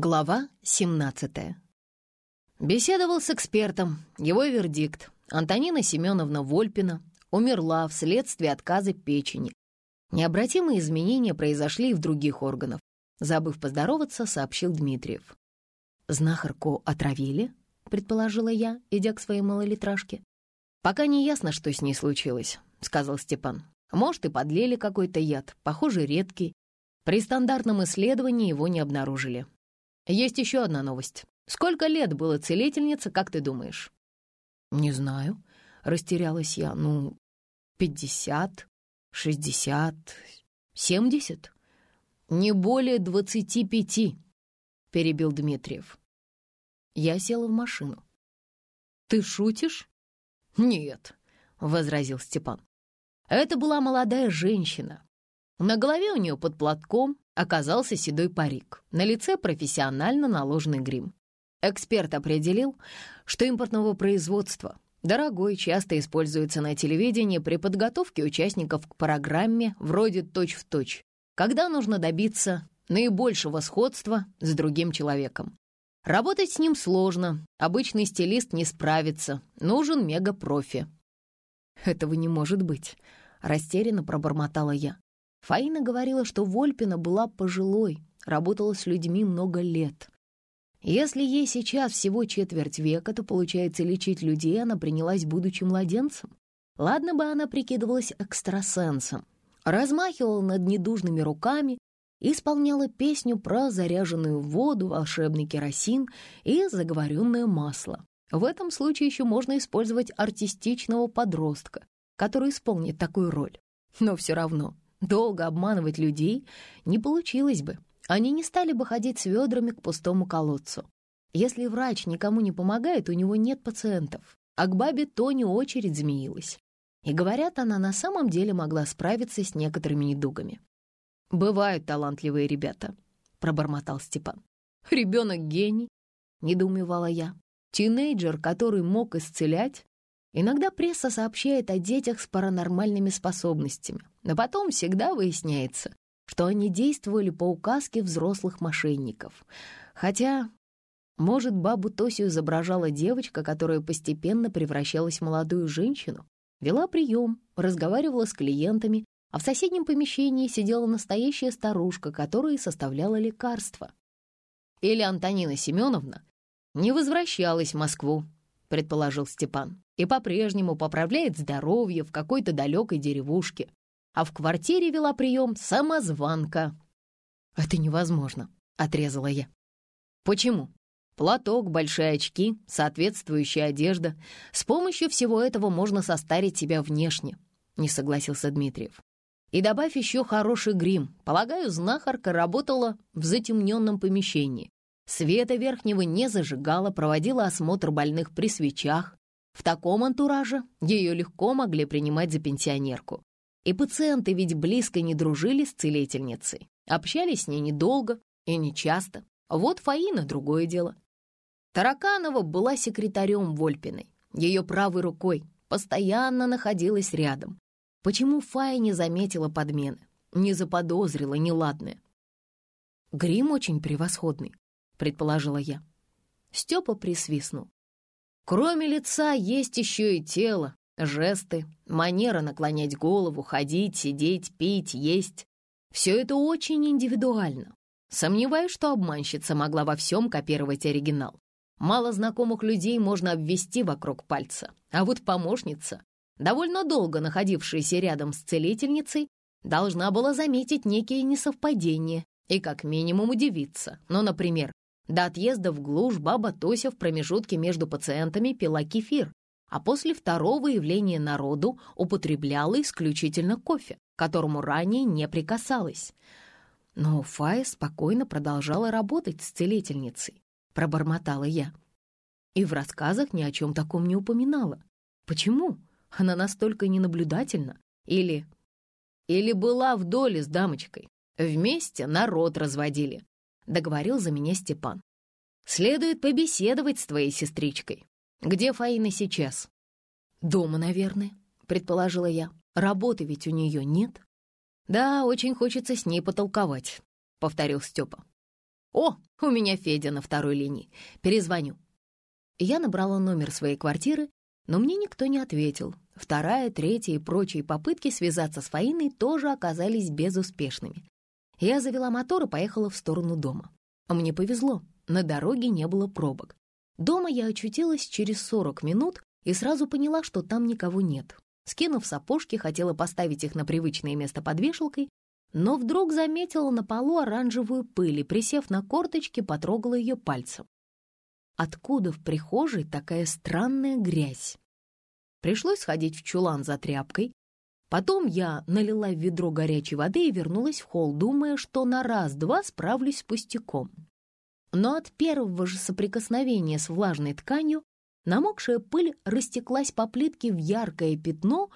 Глава 17. Беседовал с экспертом. Его вердикт. Антонина Семеновна Вольпина умерла вследствие отказа печени. Необратимые изменения произошли и в других органах. Забыв поздороваться, сообщил Дмитриев. «Знахарку отравили?» — предположила я, идя к своей малолитражке. «Пока не ясно, что с ней случилось», — сказал Степан. «Может, и подлили какой-то яд, похоже, редкий. При стандартном исследовании его не обнаружили. Есть еще одна новость. Сколько лет было целительница, как ты думаешь?» «Не знаю», — растерялась я. «Ну, пятьдесят, шестьдесят, семьдесят?» «Не более двадцати пяти», — перебил Дмитриев. Я села в машину. «Ты шутишь?» «Нет», — возразил Степан. «Это была молодая женщина. На голове у нее под платком оказался седой парик, на лице профессионально наложенный грим. Эксперт определил, что импортного производства, дорогой, часто используется на телевидении при подготовке участников к программе вроде «Точь-в-точь», когда нужно добиться наибольшего сходства с другим человеком. Работать с ним сложно, обычный стилист не справится, нужен мега-профи. «Этого не может быть», — растерянно пробормотала я. Фаина говорила, что Вольпина была пожилой, работала с людьми много лет. Если ей сейчас всего четверть века, то, получается, лечить людей она принялась, будучи младенцем. Ладно бы она прикидывалась экстрасенсом, размахивала над недужными руками, исполняла песню про заряженную воду, волшебный керосин и заговоренное масло. В этом случае еще можно использовать артистичного подростка, который исполнит такую роль. Но все равно Долго обманывать людей не получилось бы. Они не стали бы ходить с ведрами к пустому колодцу. Если врач никому не помогает, у него нет пациентов. А к бабе Тони очередь змеилась. И, говорят, она на самом деле могла справиться с некоторыми недугами. «Бывают талантливые ребята», — пробормотал Степан. «Ребенок гений», — недоумевала я. «Тинейджер, который мог исцелять, Иногда пресса сообщает о детях с паранормальными способностями, но потом всегда выясняется, что они действовали по указке взрослых мошенников. Хотя, может, бабу Тосю изображала девочка, которая постепенно превращалась в молодую женщину, вела прием, разговаривала с клиентами, а в соседнем помещении сидела настоящая старушка, которая составляла лекарства. Или Антонина Семеновна не возвращалась в Москву, предположил Степан и по-прежнему поправляет здоровье в какой-то далекой деревушке, а в квартире вела прием самозванка. «Это невозможно», — отрезала я. «Почему?» Платок, большие очки, соответствующая одежда. С помощью всего этого можно состарить себя внешне», — не согласился Дмитриев. «И добавь еще хороший грим. Полагаю, знахарка работала в затемненном помещении. Света верхнего не зажигала, проводила осмотр больных при свечах, в таком антураже ее легко могли принимать за пенсионерку. И пациенты ведь близко не дружили с целительницей, общались с ней недолго и нечасто. Вот Фаина — другое дело. Тараканова была секретарем Вольпиной, ее правой рукой, постоянно находилась рядом. Почему Фая не заметила подмены, не заподозрила неладное? «Грим очень превосходный», — предположила я. Степа присвистнул. Кроме лица есть еще и тело, жесты, манера наклонять голову, ходить, сидеть, пить, есть. Все это очень индивидуально. Сомневаюсь, что обманщица могла во всем копировать оригинал. Мало знакомых людей можно обвести вокруг пальца, а вот помощница, довольно долго находившаяся рядом с целительницей, должна была заметить некие несовпадения и как минимум удивиться. Ну, например, до отъезда в глушь баба Тося в промежутке между пациентами пила кефир, а после второго явления народу употребляла исключительно кофе, которому ранее не прикасалась. Но Фая спокойно продолжала работать с целительницей, пробормотала я. И в рассказах ни о чем таком не упоминала. Почему? Она настолько ненаблюдательна? Или... Или была в доле с дамочкой. Вместе народ разводили договорил за меня Степан. «Следует побеседовать с твоей сестричкой. Где Фаина сейчас?» «Дома, наверное», — предположила я. «Работы ведь у нее нет». «Да, очень хочется с ней потолковать», — повторил Степа. О, у меня Федя на второй линии. Перезвоню. Я набрала номер своей квартиры, но мне никто не ответил. Вторая, третья и прочие попытки связаться с Фаиной тоже оказались безуспешными. Я завела мотор и поехала в сторону дома. Мне повезло, на дороге не было пробок. Дома я очутилась через 40 минут и сразу поняла, что там никого нет. Скинув сапожки, хотела поставить их на привычное место под вешалкой, но вдруг заметила на полу оранжевую пыль и, присев на корточки, потрогала ее пальцем. Откуда в прихожей такая странная грязь? Пришлось сходить в чулан за тряпкой. Потом я налила в ведро горячей воды и вернулась в холл, думая, что на раз-два справлюсь с пустяком. Но от первого же соприкосновения с влажной тканью намокшая пыль растеклась по плитке в яркое пятно,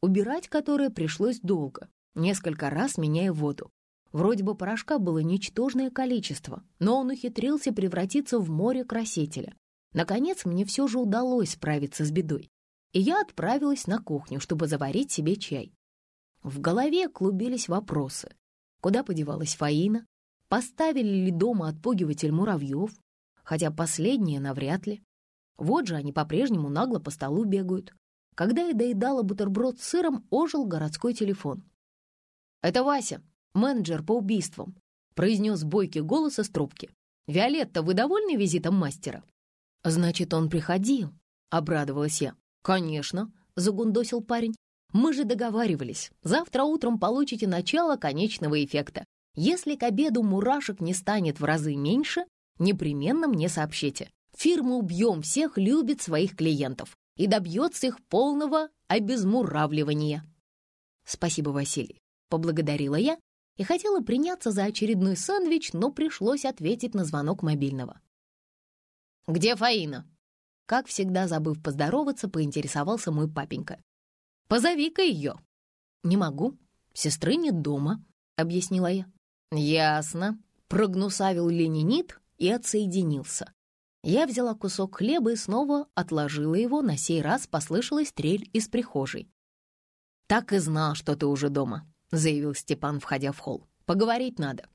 убирать которое пришлось долго несколько раз меняя воду. Вроде бы порошка было ничтожное количество, но он ухитрился превратиться в море красителя. Наконец, мне все же удалось справиться с бедой, и я отправилась на кухню, чтобы заварить себе чай. В голове клубились вопросы. Куда подевалась Фаина? Поставили ли дома отпугиватель муравьев? Хотя последние навряд ли. Вот же они по-прежнему нагло по столу бегают. Когда я доедала бутерброд с сыром, ожил городской телефон. «Это Вася, менеджер по убийствам», — произнес бойкий голос из трубки. «Виолетта, вы довольны визитом мастера?» «Значит, он приходил», — обрадовалась я. «Конечно», — загундосил парень. «Мы же договаривались. Завтра утром получите начало конечного эффекта. Если к обеду мурашек не станет в разы меньше, непременно мне сообщите. Фирма «Убьем всех» любит своих клиентов и добьется их полного обезмуравливания». Спасибо, Василий. Поблагодарила я и хотела приняться за очередной сэндвич, но пришлось ответить на звонок мобильного. «Где Фаина?» Как всегда, забыв поздороваться, поинтересовался мой папенька. «Позови-ка ее». «Не могу. Сестры нет дома», — объяснила я. «Ясно», — прогнусавил ленинит и отсоединился. Я взяла кусок хлеба и снова отложила его, на сей раз послышалась трель из прихожей. «Так и знал, что ты уже дома», — заявил Степан, входя в холл. «Поговорить надо.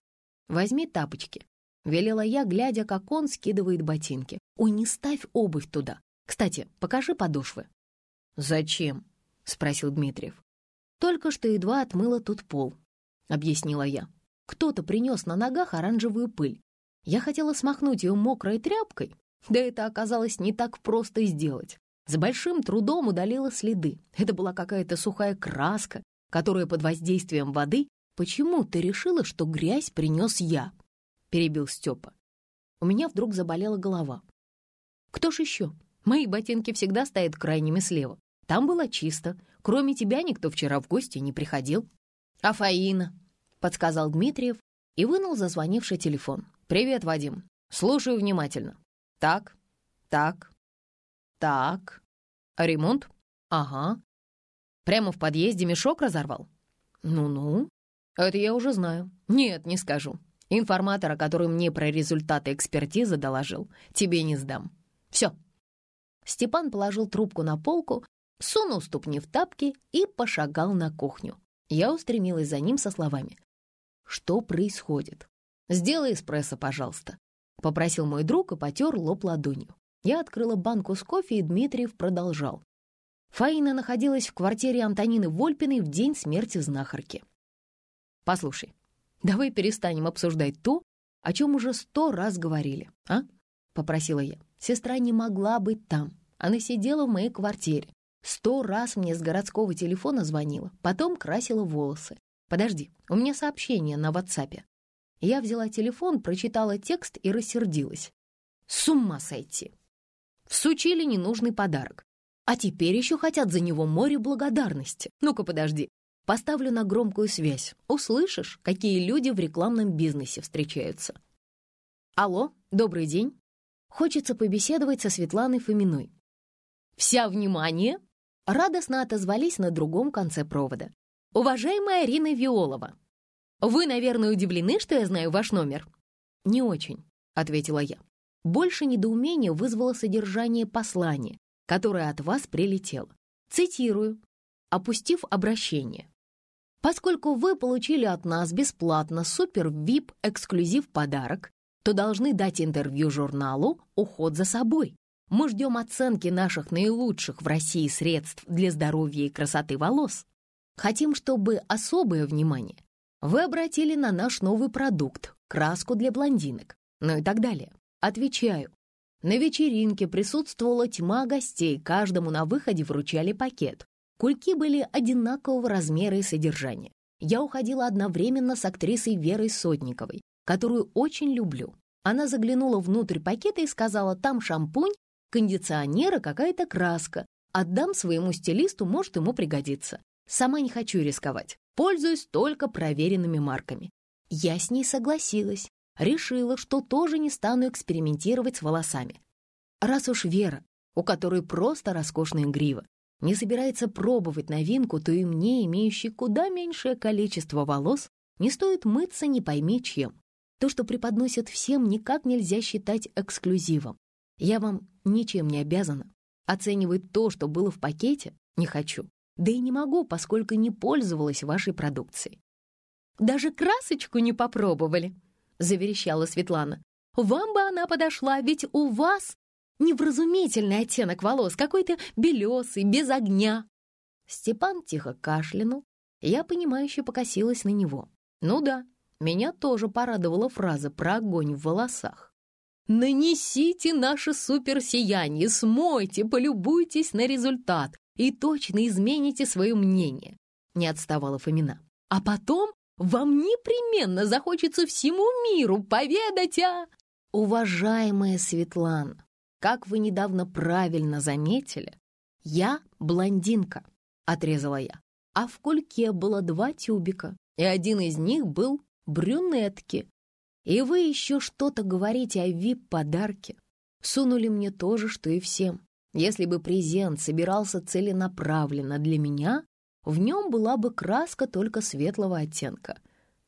Возьми тапочки». Велела я, глядя, как он скидывает ботинки. «Ой, не ставь обувь туда. Кстати, покажи подошвы». «Зачем?» — спросил Дмитриев. «Только что едва отмыла тут пол», — объяснила я. «Кто-то принес на ногах оранжевую пыль. Я хотела смахнуть ее мокрой тряпкой, да это оказалось не так просто сделать. С большим трудом удалила следы. Это была какая-то сухая краска, которая под воздействием воды... «Почему ты решила, что грязь принес я?» — перебил Степа. У меня вдруг заболела голова. «Кто ж еще? Мои ботинки всегда стоят крайними слева. Там было чисто. Кроме тебя никто вчера в гости не приходил». «А Фаина?» — подсказал Дмитриев и вынул зазвонивший телефон. «Привет, Вадим. Слушаю внимательно. Так, так, так. Ремонт? Ага. Прямо в подъезде мешок разорвал? Ну-ну. Это я уже знаю. Нет, не скажу. Информатора, который мне про результаты экспертизы доложил, тебе не сдам. Все. Степан положил трубку на полку, сунул ступни в тапки и пошагал на кухню. Я устремилась за ним со словами. «Что происходит? Сделай эспрессо, пожалуйста», — попросил мой друг и потер лоб ладонью. Я открыла банку с кофе, и Дмитриев продолжал. Фаина находилась в квартире Антонины Вольпиной в день смерти знахарки. «Послушай, давай перестанем обсуждать то, о чем уже сто раз говорили, а?» — попросила я. Сестра не могла быть там. Она сидела в моей квартире. Сто раз мне с городского телефона звонила, потом красила волосы. Подожди, у меня сообщение на ватсапе. Я взяла телефон, прочитала текст и рассердилась. С ума сойти! Всучили ненужный подарок. А теперь еще хотят за него море благодарности. Ну-ка, подожди. Поставлю на громкую связь. Услышишь, какие люди в рекламном бизнесе встречаются. Алло, добрый день. Хочется побеседовать со Светланой Фоминой. Вся внимание! Радостно отозвались на другом конце провода. Уважаемая Арина Виолова, вы, наверное, удивлены, что я знаю ваш номер? Не очень, ответила я. Больше недоумения вызвало содержание послания, которое от вас прилетело. Цитирую, опустив обращение. Поскольку вы получили от нас бесплатно супер-вип эксклюзив подарок, то должны дать интервью журналу «Уход за собой». Мы ждем оценки наших наилучших в России средств для здоровья и красоты волос. Хотим, чтобы особое внимание вы обратили на наш новый продукт – краску для блондинок, ну и так далее. Отвечаю. На вечеринке присутствовала тьма гостей, каждому на выходе вручали пакет. Кульки были одинакового размера и содержания. Я уходила одновременно с актрисой Верой Сотниковой, которую очень люблю. Она заглянула внутрь пакета и сказала, там шампунь кондиционера какая-то краска. Отдам своему стилисту, может, ему пригодится. Сама не хочу рисковать. Пользуюсь только проверенными марками. Я с ней согласилась. Решила, что тоже не стану экспериментировать с волосами. Раз уж Вера, у которой просто роскошная грива, не собирается пробовать новинку, то и мне, имеющей куда меньшее количество волос, не стоит мыться не пойми чем. То, что преподносят всем, никак нельзя считать эксклюзивом. Я вам ничем не обязана. Оценивать то, что было в пакете, не хочу. Да и не могу, поскольку не пользовалась вашей продукцией. «Даже красочку не попробовали», — заверещала Светлана. «Вам бы она подошла, ведь у вас невразумительный оттенок волос, какой-то белесый, без огня». Степан тихо кашлянул, я, понимающе покосилась на него. Ну да, меня тоже порадовала фраза про огонь в волосах. Нанесите наше суперсияние, смойте, полюбуйтесь на результат и точно измените свое мнение. Не отставала Фомина. А потом вам непременно захочется всему миру поведать о... Уважаемая Светлана, как вы недавно правильно заметили, я блондинка, отрезала я. А в кульке было два тюбика, и один из них был брюнетки, и вы еще что-то говорите о вип-подарке. Сунули мне то же, что и всем. Если бы презент собирался целенаправленно для меня, в нем была бы краска только светлого оттенка.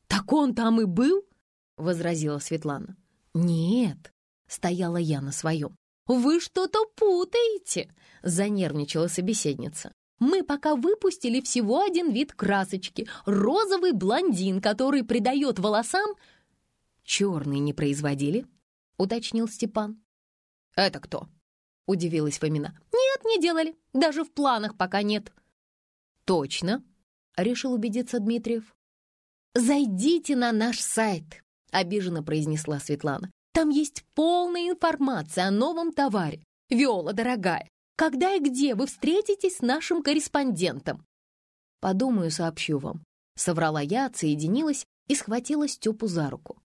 «Так он там и был?» — возразила Светлана. «Нет», — стояла я на своем. «Вы что-то путаете!» — занервничала собеседница. «Мы пока выпустили всего один вид красочки — розовый блондин, который придает волосам черный не производили?» — уточнил Степан. «Это кто?» — удивилась Фомина. «Нет, не делали. Даже в планах пока нет». «Точно?» — решил убедиться Дмитриев. «Зайдите на наш сайт», — обиженно произнесла Светлана. «Там есть полная информация о новом товаре. Виола, дорогая, когда и где вы встретитесь с нашим корреспондентом?» «Подумаю, сообщу вам», — соврала я, отсоединилась и схватила Степу за руку.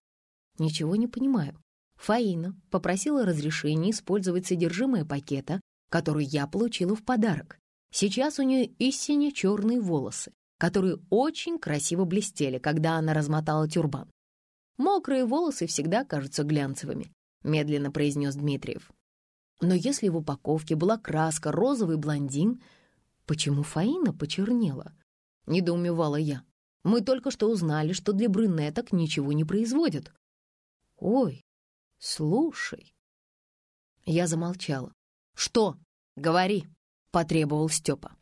Ничего не понимаю. Фаина попросила разрешения использовать содержимое пакета, который я получила в подарок. Сейчас у нее истинно черные волосы, которые очень красиво блестели, когда она размотала тюрбан. «Мокрые волосы всегда кажутся глянцевыми», — медленно произнес Дмитриев. «Но если в упаковке была краска розовый блондин, почему Фаина почернела?» — недоумевала я. «Мы только что узнали, что для брюнеток ничего не производят. «Ой, слушай». Я замолчала. «Что? Говори», — потребовал Степа.